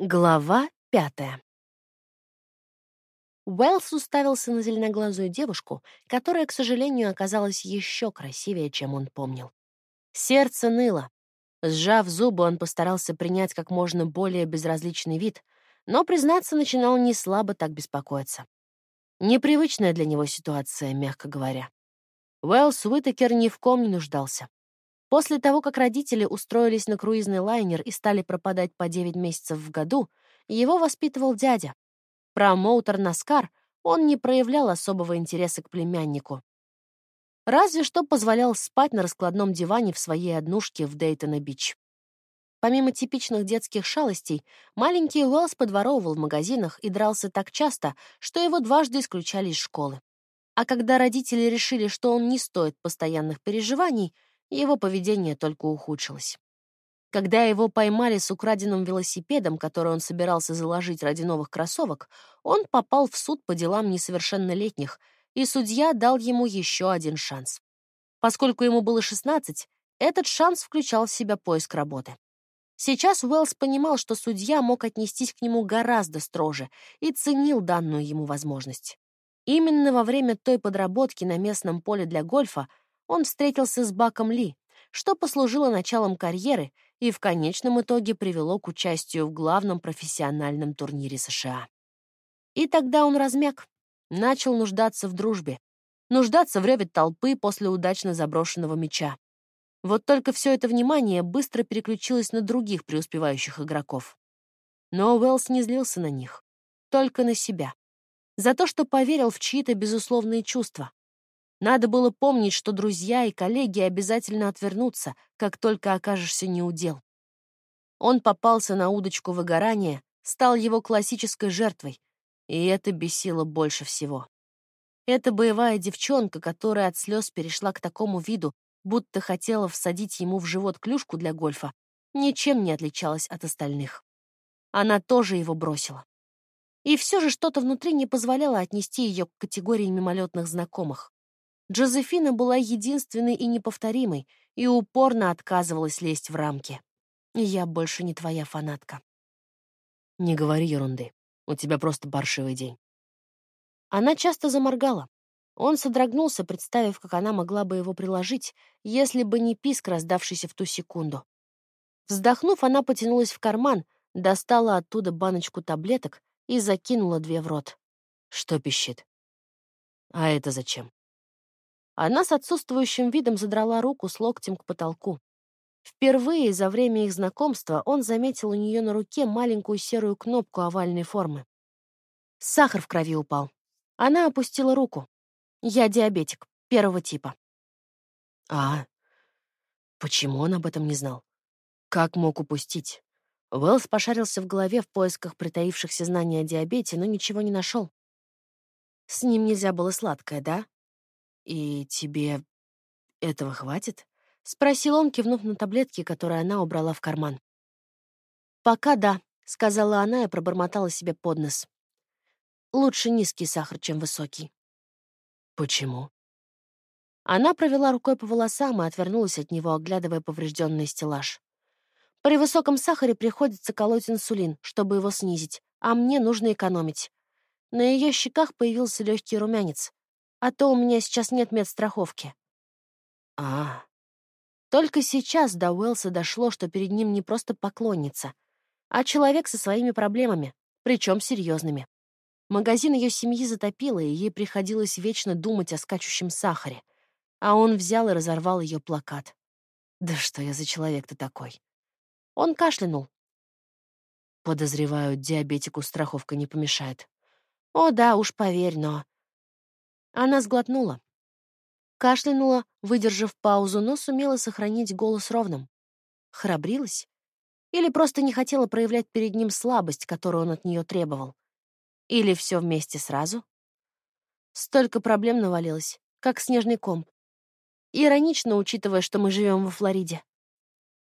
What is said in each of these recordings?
Глава пятая. Уэллс уставился на зеленоглазую девушку, которая, к сожалению, оказалась еще красивее, чем он помнил. Сердце ныло. Сжав зубы, он постарался принять как можно более безразличный вид, но, признаться, начинал не слабо так беспокоиться. Непривычная для него ситуация, мягко говоря. Уэллс Уитакер ни в ком не нуждался. После того, как родители устроились на круизный лайнер и стали пропадать по 9 месяцев в году, его воспитывал дядя. Промоутер Наскар, он не проявлял особого интереса к племяннику. Разве что позволял спать на раскладном диване в своей однушке в Дейтона-Бич. Помимо типичных детских шалостей, маленький Уэллс подворовывал в магазинах и дрался так часто, что его дважды исключали из школы. А когда родители решили, что он не стоит постоянных переживаний, его поведение только ухудшилось. Когда его поймали с украденным велосипедом, который он собирался заложить ради новых кроссовок, он попал в суд по делам несовершеннолетних, и судья дал ему еще один шанс. Поскольку ему было 16, этот шанс включал в себя поиск работы. Сейчас Уэллс понимал, что судья мог отнестись к нему гораздо строже и ценил данную ему возможность. Именно во время той подработки на местном поле для гольфа он встретился с Баком Ли, что послужило началом карьеры и в конечном итоге привело к участию в главном профессиональном турнире США. И тогда он размяк, начал нуждаться в дружбе, нуждаться в реве толпы после удачно заброшенного мяча. Вот только все это внимание быстро переключилось на других преуспевающих игроков. Но Уэллс не злился на них, только на себя. За то, что поверил в чьи-то безусловные чувства, надо было помнить, что друзья и коллеги обязательно отвернутся, как только окажешься неудел. Он попался на удочку выгорания, стал его классической жертвой, и это бесило больше всего. Эта боевая девчонка, которая от слез перешла к такому виду, будто хотела всадить ему в живот клюшку для гольфа, ничем не отличалась от остальных. Она тоже его бросила. И все же что-то внутри не позволяло отнести ее к категории мимолетных знакомых. Джозефина была единственной и неповторимой и упорно отказывалась лезть в рамки. «Я больше не твоя фанатка». «Не говори ерунды. У тебя просто паршивый день». Она часто заморгала. Он содрогнулся, представив, как она могла бы его приложить, если бы не писк, раздавшийся в ту секунду. Вздохнув, она потянулась в карман, достала оттуда баночку таблеток и закинула две в рот. Что пищит? А это зачем? Она с отсутствующим видом задрала руку с локтем к потолку. Впервые за время их знакомства он заметил у нее на руке маленькую серую кнопку овальной формы. Сахар в крови упал. Она опустила руку. «Я диабетик, первого типа». «А, почему он об этом не знал? Как мог упустить?» Уэллс пошарился в голове в поисках притаившихся знаний о диабете, но ничего не нашел. «С ним нельзя было сладкое, да?» «И тебе этого хватит?» — спросил он, кивнув на таблетки, которые она убрала в карман. «Пока да», — сказала она и пробормотала себе под нос. «Лучше низкий сахар, чем высокий». «Почему?» Она провела рукой по волосам и отвернулась от него, оглядывая поврежденный стеллаж. «При высоком сахаре приходится колоть инсулин, чтобы его снизить, а мне нужно экономить». На ее щеках появился легкий румянец. А то у меня сейчас нет медстраховки. А, Только сейчас до Уэлса дошло, что перед ним не просто поклонница, а человек со своими проблемами, причем серьезными. Магазин ее семьи затопило, и ей приходилось вечно думать о скачущем сахаре. А он взял и разорвал ее плакат. Да что я за человек-то такой? Он кашлянул. Подозреваю, диабетику страховка не помешает. О да, уж поверь, но... Она сглотнула. Кашлянула, выдержав паузу, но сумела сохранить голос ровным. Храбрилась? Или просто не хотела проявлять перед ним слабость, которую он от нее требовал? Или все вместе сразу? Столько проблем навалилось, как снежный ком. Иронично, учитывая, что мы живем во Флориде.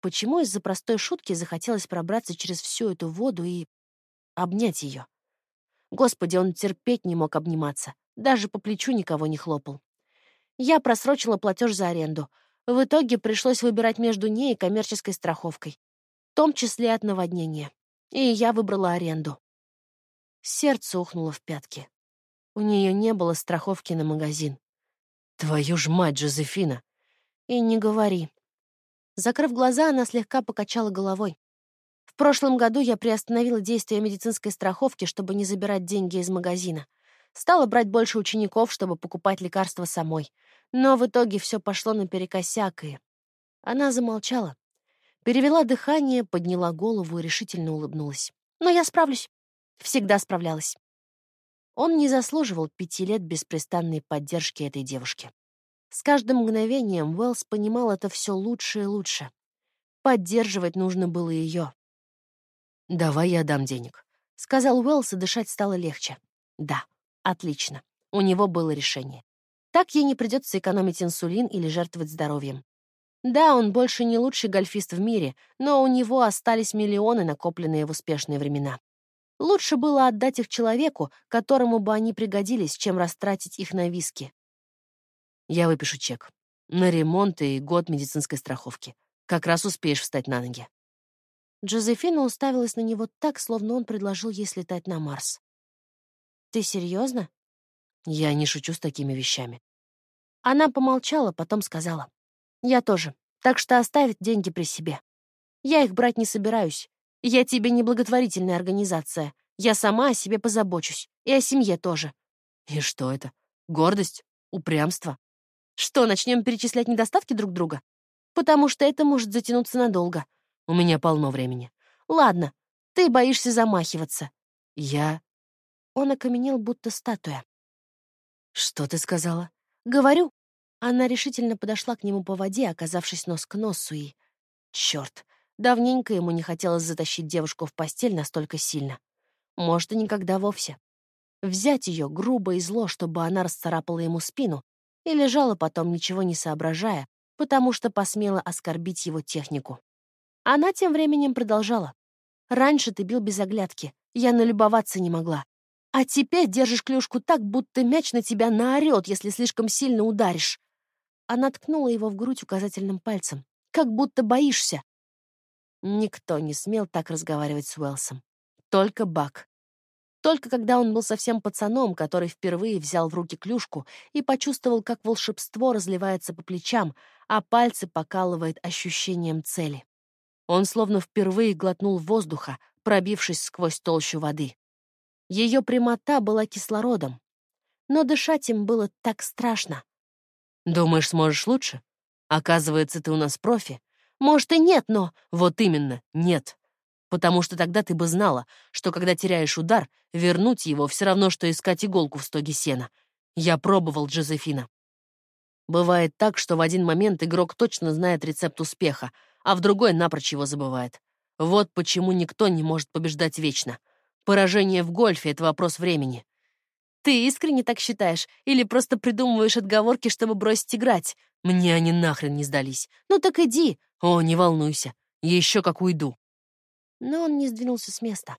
Почему из-за простой шутки захотелось пробраться через всю эту воду и обнять ее? Господи, он терпеть не мог обниматься. Даже по плечу никого не хлопал. Я просрочила платеж за аренду. В итоге пришлось выбирать между ней и коммерческой страховкой. В том числе от наводнения. и я выбрала аренду. Сердце ухнуло в пятки. У нее не было страховки на магазин. «Твою ж мать, Жозефина!» «И не говори». Закрыв глаза, она слегка покачала головой. В прошлом году я приостановила действие медицинской страховки, чтобы не забирать деньги из магазина. Стала брать больше учеников, чтобы покупать лекарства самой. Но в итоге все пошло наперекосяк, и... Она замолчала. Перевела дыхание, подняла голову и решительно улыбнулась. «Но я справлюсь. Всегда справлялась». Он не заслуживал пяти лет беспрестанной поддержки этой девушки. С каждым мгновением Уэллс понимал это все лучше и лучше. Поддерживать нужно было ее. «Давай я дам денег», — сказал Уэллс, и дышать стало легче. «Да, отлично. У него было решение. Так ей не придется экономить инсулин или жертвовать здоровьем. Да, он больше не лучший гольфист в мире, но у него остались миллионы, накопленные в успешные времена. Лучше было отдать их человеку, которому бы они пригодились, чем растратить их на виски. Я выпишу чек. На ремонт и год медицинской страховки. Как раз успеешь встать на ноги. Джозефина уставилась на него так, словно он предложил ей слетать на Марс. «Ты серьезно? Я не шучу с такими вещами. Она помолчала, потом сказала. «Я тоже, так что оставить деньги при себе. Я их брать не собираюсь. Я тебе не благотворительная организация. Я сама о себе позабочусь. И о семье тоже». «И что это? Гордость? Упрямство?» «Что, начнем перечислять недостатки друг друга? Потому что это может затянуться надолго. У меня полно времени. Ладно, ты боишься замахиваться. Я... Он окаменел, будто статуя. Что ты сказала? Говорю. Она решительно подошла к нему по воде, оказавшись нос к носу, и... Черт, давненько ему не хотелось затащить девушку в постель настолько сильно. Может, и никогда вовсе. Взять ее грубо и зло, чтобы она расцарапала ему спину, и лежала потом, ничего не соображая, потому что посмела оскорбить его технику. Она тем временем продолжала. «Раньше ты бил без оглядки. Я налюбоваться не могла. А теперь держишь клюшку так, будто мяч на тебя наорет, если слишком сильно ударишь». Она ткнула его в грудь указательным пальцем. «Как будто боишься». Никто не смел так разговаривать с Уэлсом. Только Бак. Только когда он был совсем пацаном, который впервые взял в руки клюшку и почувствовал, как волшебство разливается по плечам, а пальцы покалывает ощущением цели. Он словно впервые глотнул воздуха, пробившись сквозь толщу воды. Ее прямота была кислородом, но дышать им было так страшно. «Думаешь, сможешь лучше? Оказывается, ты у нас профи. Может, и нет, но...» «Вот именно, нет. Потому что тогда ты бы знала, что когда теряешь удар, вернуть его все равно, что искать иголку в стоге сена. Я пробовал, Джозефина. Бывает так, что в один момент игрок точно знает рецепт успеха, а в другой напрочь его забывает. Вот почему никто не может побеждать вечно. Поражение в гольфе — это вопрос времени. Ты искренне так считаешь? Или просто придумываешь отговорки, чтобы бросить играть? Мне они нахрен не сдались. Ну так иди. О, не волнуйся. Еще как уйду. Но он не сдвинулся с места.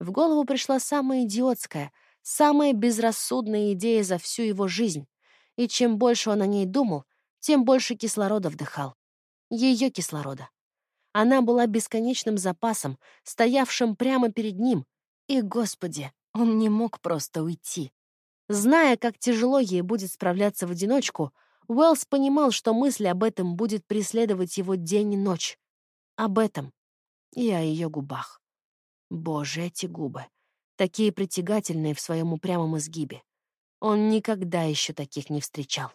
В голову пришла самая идиотская, самая безрассудная идея за всю его жизнь. И чем больше он о ней думал, тем больше кислорода вдыхал ее кислорода. Она была бесконечным запасом, стоявшим прямо перед ним. И, Господи, он не мог просто уйти. Зная, как тяжело ей будет справляться в одиночку, Уэллс понимал, что мысль об этом будет преследовать его день и ночь. Об этом и о ее губах. Боже, эти губы. Такие притягательные в своем упрямом изгибе. Он никогда еще таких не встречал.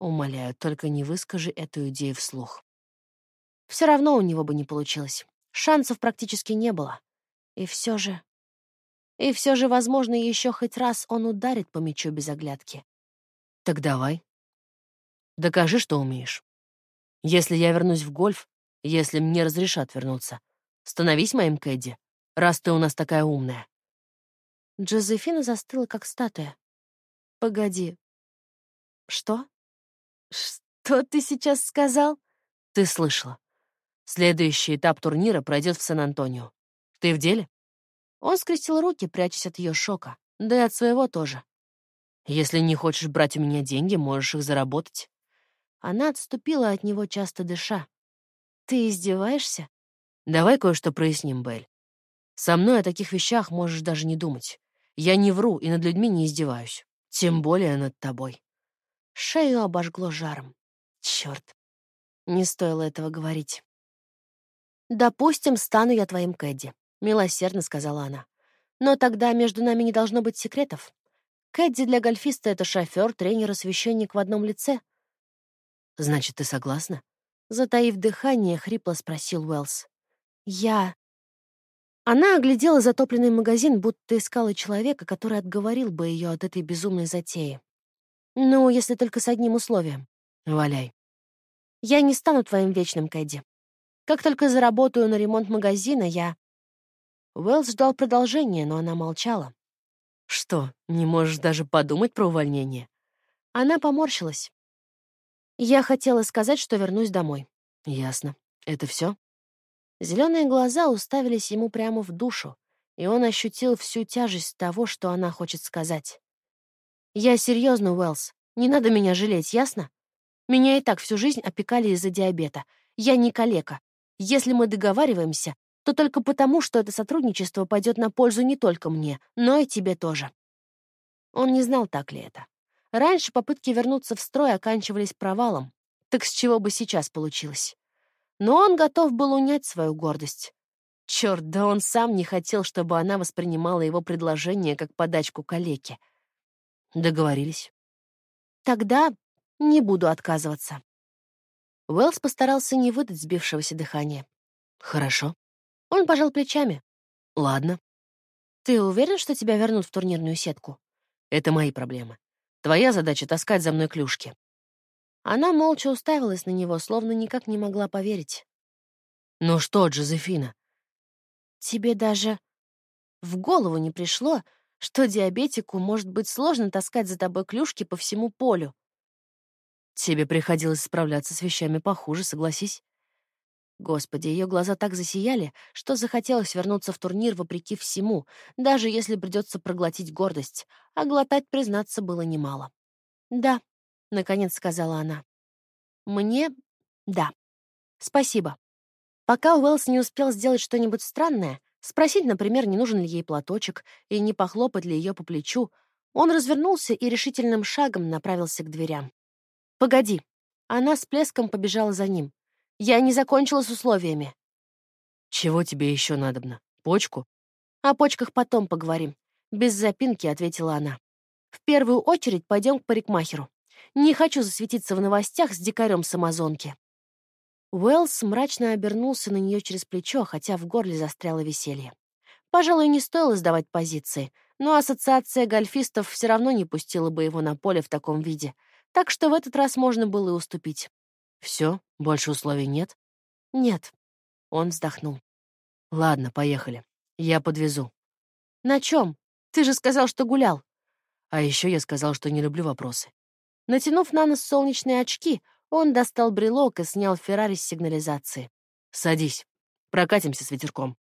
Умоляю, только не выскажи эту идею вслух. Все равно у него бы не получилось. Шансов практически не было. И все же... И все же, возможно, еще хоть раз он ударит по мячу без оглядки. Так давай. Докажи, что умеешь. Если я вернусь в гольф, если мне разрешат вернуться, становись моим Кэдди, раз ты у нас такая умная. Джозефина застыла, как статуя. Погоди. Что? Что ты сейчас сказал? Ты слышала. Следующий этап турнира пройдет в Сан-Антонио. Ты в деле? Он скрестил руки, прячась от ее шока. Да и от своего тоже. Если не хочешь брать у меня деньги, можешь их заработать. Она отступила от него, часто дыша. Ты издеваешься? Давай кое-что проясним, Белль. Со мной о таких вещах можешь даже не думать. Я не вру и над людьми не издеваюсь. Тем более над тобой. Шею обожгло жаром. Черт, не стоило этого говорить. «Допустим, стану я твоим Кэдди», — милосердно сказала она. «Но тогда между нами не должно быть секретов. Кэдди для гольфиста — это шофер, тренер и священник в одном лице». «Значит, ты согласна?» Затаив дыхание, хрипло спросил Уэллс. «Я...» Она оглядела затопленный магазин, будто искала человека, который отговорил бы ее от этой безумной затеи. «Ну, если только с одним условием». «Валяй». «Я не стану твоим вечным, Кэдди. Как только заработаю на ремонт магазина, я...» Уэллс ждал продолжения, но она молчала. «Что, не можешь даже подумать про увольнение?» Она поморщилась. «Я хотела сказать, что вернусь домой». «Ясно. Это все? Зеленые глаза уставились ему прямо в душу, и он ощутил всю тяжесть того, что она хочет сказать. «Я серьезно, Уэллс. Не надо меня жалеть, ясно? Меня и так всю жизнь опекали из-за диабета. Я не калека. Если мы договариваемся, то только потому, что это сотрудничество пойдет на пользу не только мне, но и тебе тоже». Он не знал, так ли это. Раньше попытки вернуться в строй оканчивались провалом. Так с чего бы сейчас получилось? Но он готов был унять свою гордость. Черт, да он сам не хотел, чтобы она воспринимала его предложение как подачку калеке. Договорились. Тогда не буду отказываться. Уэллс постарался не выдать сбившегося дыхания. Хорошо. Он пожал плечами. Ладно. Ты уверен, что тебя вернут в турнирную сетку? Это мои проблемы. Твоя задача — таскать за мной клюшки. Она молча уставилась на него, словно никак не могла поверить. «Ну что, Джозефина?» «Тебе даже в голову не пришло, что диабетику может быть сложно таскать за тобой клюшки по всему полю?» «Тебе приходилось справляться с вещами похуже, согласись». Господи, ее глаза так засияли, что захотелось вернуться в турнир вопреки всему, даже если придется проглотить гордость, а глотать, признаться, было немало. «Да», — наконец сказала она. «Мне... да. Спасибо». Пока Уэллс не успел сделать что-нибудь странное, спросить, например, не нужен ли ей платочек и не похлопать ли ее по плечу, он развернулся и решительным шагом направился к дверям. «Погоди». Она с плеском побежала за ним. «Я не закончила с условиями». «Чего тебе еще надобно? Почку?» «О почках потом поговорим», — без запинки ответила она. «В первую очередь пойдем к парикмахеру. Не хочу засветиться в новостях с дикарем с Амазонки». Уэллс мрачно обернулся на нее через плечо, хотя в горле застряло веселье. Пожалуй, не стоило сдавать позиции, но ассоциация гольфистов все равно не пустила бы его на поле в таком виде, так что в этот раз можно было и уступить. Все, больше условий нет? Нет. Он вздохнул. Ладно, поехали. Я подвезу. На чем? Ты же сказал, что гулял. А еще я сказал, что не люблю вопросы. Натянув на нос солнечные очки, он достал брелок и снял Феррари с сигнализации. «Садись. Прокатимся с ветерком».